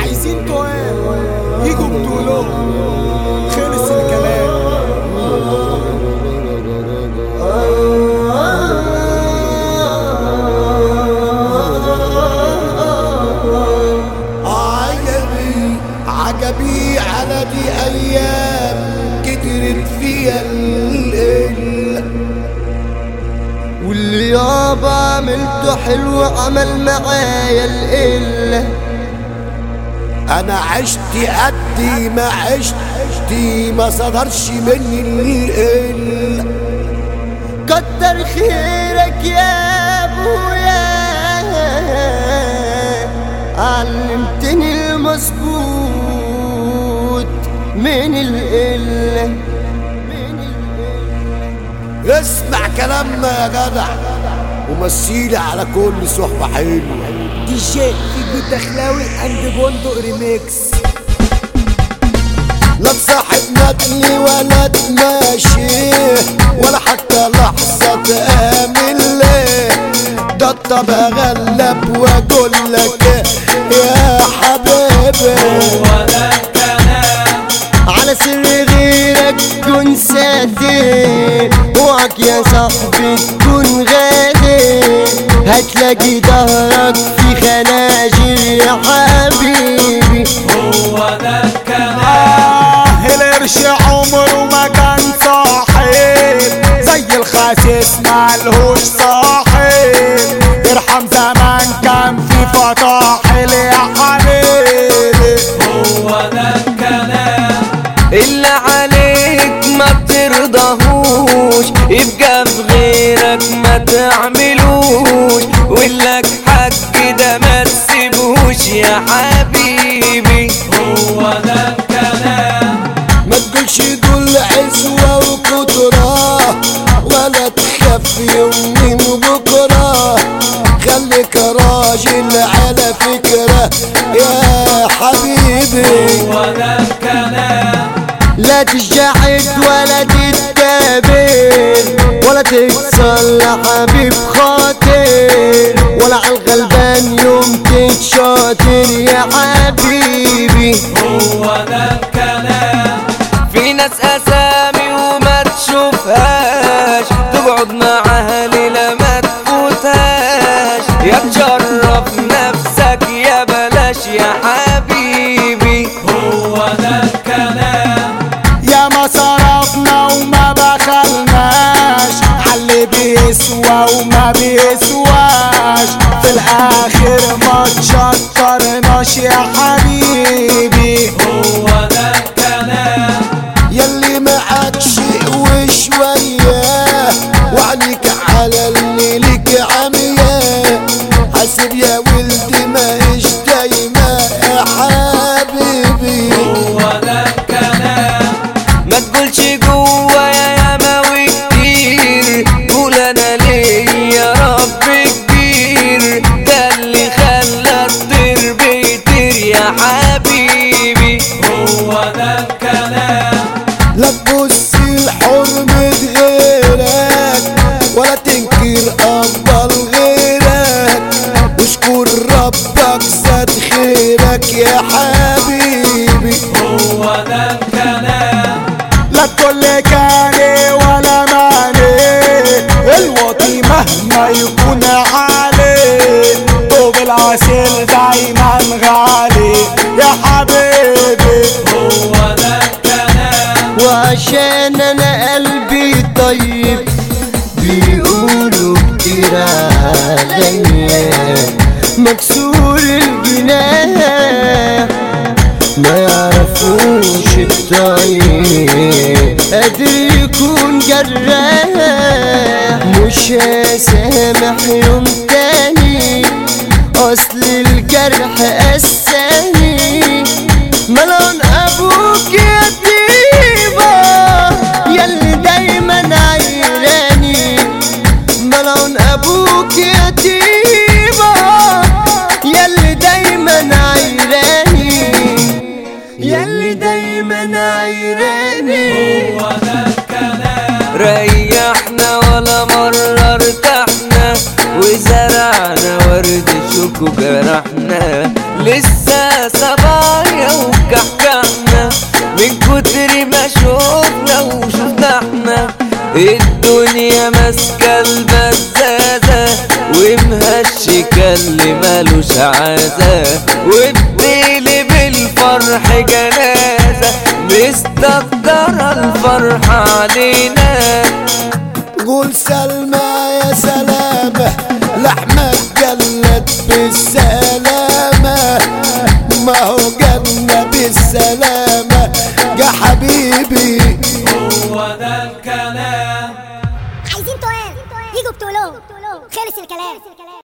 عايزين توام يجوا بطولهم خلص الكلام عجبي عجبي على دي ايام كترت فيها القله واللي يابا عملته حلو عمل معايا القلة انا عشت قدي ما عشتي ما صدرش مني القله كتر خيرك يا ابويا علمتني المظبوط من القلة من القلة اسمع كلامنا يا جدع ومسيلي على كل صحبة حلوة. دي جي في بيت دخلاوي اند بندق ريميكس لا تصاحب ندلي ولا تماشي ولا حتى لحظة تآمن ليه ده الطبع غلب واقول لك هتلاقي ظهرك في خناجر يا حبيبي آه القرش عمره ما كان ولا تخاف يوم من بكرة. خليك راجل على فكرة. يا حبيبي. هو الكلام لا تجحد ولا تتكابر ولا تكسر لحبيب خاطر ولا على الغلبان يوم تتشاطر يا حبيبي علي بيسوى وما بيسواش في الاخر ما تشطرناش يا حبيبي هو الكلام لا تبص لحرمة غيرك ولا تنكر غيرك. واشكر ربك زاد خيرك يا حبيبي. هو ده الكلام لا تقول كاني ولا ماني الوطي مهما يكون عالي الكلام انا قلبي طيب بيقولوا كتير عليا مكسور الجناح ما يعرفوش الطيب قادر يكون جراح مش هسامح يوم تاني اصل الجرح قساني ياللي دايما عيراني هو ده الكلام ريحنا ولا مرة ارتحنا وزرعنا ورد شوك وجرحنا لسه صبايا وكحكحنا من كتر ما شوفنا وشفنا احنا الدنيا ماسكة البزازة ومهشكة اللي مالوش عازة وبتقلب الفرح جنازة مستقدرة الفرحة علينا قول سلمى يا سلامة لحمة جلت بالسلامة ما هو جنة بالسلامة.